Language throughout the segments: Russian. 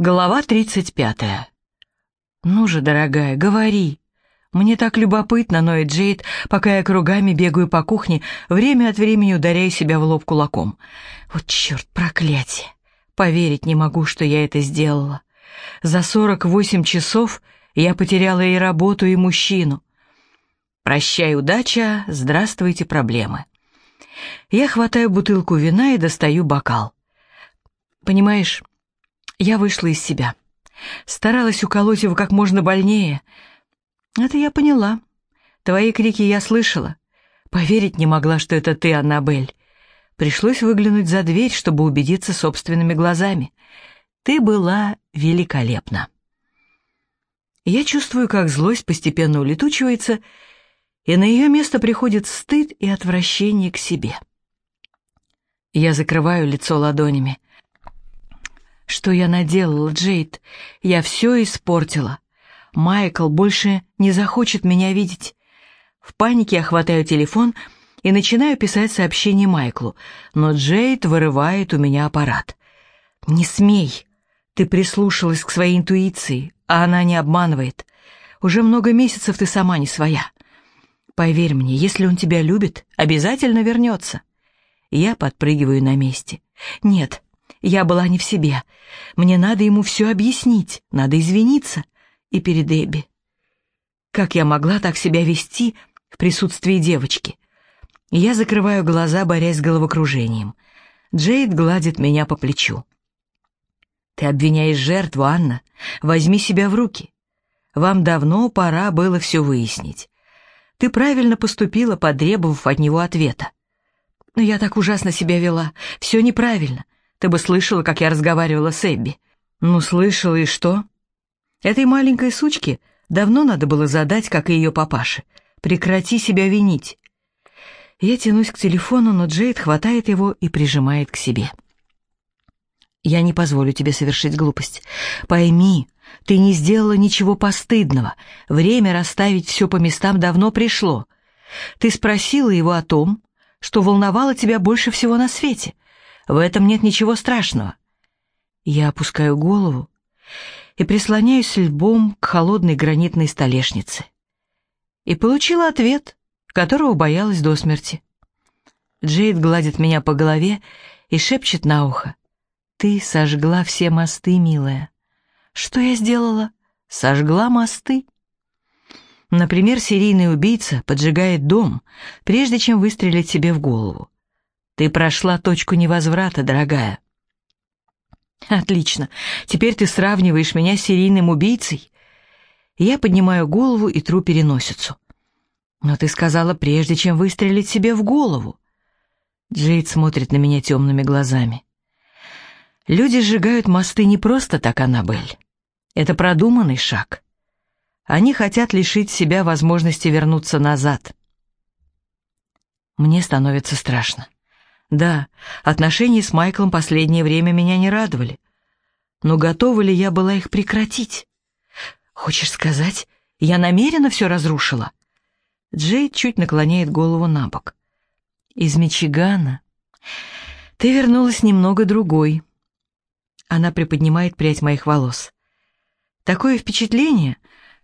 Глава 35. «Ну же, дорогая, говори. Мне так любопытно, ноет Джейд, пока я кругами бегаю по кухне, время от времени ударяю себя в лоб кулаком. Вот черт, проклятие. Поверить не могу, что я это сделала. За 48 часов я потеряла и работу, и мужчину. Прощай, удача, здравствуйте, проблемы. Я хватаю бутылку вина и достаю бокал. Понимаешь, я вышла из себя. Старалась уколоть его как можно больнее. Это я поняла. Твои крики я слышала. Поверить не могла, что это ты, Аннабель. Пришлось выглянуть за дверь, чтобы убедиться собственными глазами. Ты была великолепна. Я чувствую, как злость постепенно улетучивается, и на ее место приходит стыд и отвращение к себе. Я закрываю лицо ладонями. Что я наделала, Джейд? Я все испортила. Майкл больше не захочет меня видеть. В панике я хватаю телефон и начинаю писать сообщение Майклу, но Джейд вырывает у меня аппарат. «Не смей! Ты прислушалась к своей интуиции, а она не обманывает. Уже много месяцев ты сама не своя. Поверь мне, если он тебя любит, обязательно вернется». Я подпрыгиваю на месте. «Нет, я была не в себе. Мне надо ему все объяснить, надо извиниться. И перед Эбби. Как я могла так себя вести в присутствии девочки? Я закрываю глаза, борясь с головокружением. Джейд гладит меня по плечу. «Ты обвиняешь жертву, Анна. Возьми себя в руки. Вам давно пора было все выяснить. Ты правильно поступила, потребовав от него ответа. Но я так ужасно себя вела. Все неправильно. Ты бы слышала, как я разговаривала с Эбби. Ну, слышала, и что? Этой маленькой сучке давно надо было задать, как и ее папаше. Прекрати себя винить. Я тянусь к телефону, но Джейд хватает его и прижимает к себе. Я не позволю тебе совершить глупость. Пойми, ты не сделала ничего постыдного. Время расставить все по местам давно пришло. Ты спросила его о том, что волновало тебя больше всего на свете — в этом нет ничего страшного. Я опускаю голову и прислоняюсь лбом к холодной гранитной столешнице. И получила ответ, которого боялась до смерти. Джейд гладит меня по голове и шепчет на ухо. «Ты сожгла все мосты, милая». «Что я сделала?» «Сожгла мосты». Например, серийный убийца поджигает дом, прежде чем выстрелить себе в голову. Ты прошла точку невозврата, дорогая. Отлично. Теперь ты сравниваешь меня с серийным убийцей? Я поднимаю голову и тру переносицу. Но ты сказала, прежде чем выстрелить себе в голову. Джейд смотрит на меня темными глазами. Люди сжигают мосты не просто так, Аннабель. Это продуманный шаг. Они хотят лишить себя возможности вернуться назад. Мне становится страшно. Да, отношения с Майклом последнее время меня не радовали. Но готова ли я была их прекратить? Хочешь сказать, я намеренно все разрушила? Джейд чуть наклоняет голову на бок. Из Мичигана. Ты вернулась немного другой. Она приподнимает прядь моих волос. Такое впечатление,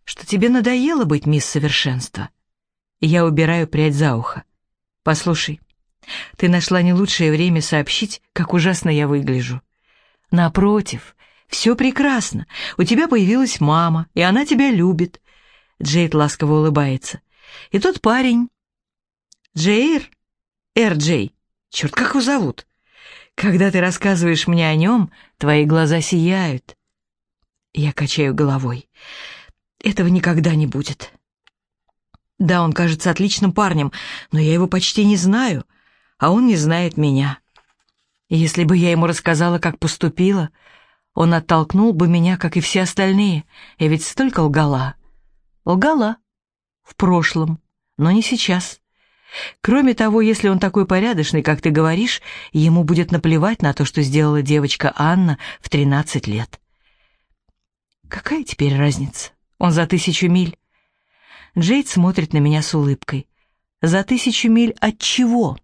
что тебе надоело быть мисс совершенства. Я убираю прядь за ухо. Послушай, ты нашла не лучшее время сообщить, как ужасно я выгляжу. Напротив, все прекрасно. У тебя появилась мама, и она тебя любит. Джейд ласково улыбается. И тот парень... Джейр? Эр-Джей. Черт, как его зовут? Когда ты рассказываешь мне о нем, твои глаза сияют. Я качаю головой. Этого никогда не будет. Да, он кажется отличным парнем, но я его почти не знаю а он не знает меня. Если бы я ему рассказала, как поступила, он оттолкнул бы меня, как и все остальные, я ведь столько лгала. Лгала. В прошлом, но не сейчас. Кроме того, если он такой порядочный, как ты говоришь, ему будет наплевать на то, что сделала девочка Анна в 13 лет. Какая теперь разница? Он за тысячу миль. Джейд смотрит на меня с улыбкой. За тысячу миль от чего?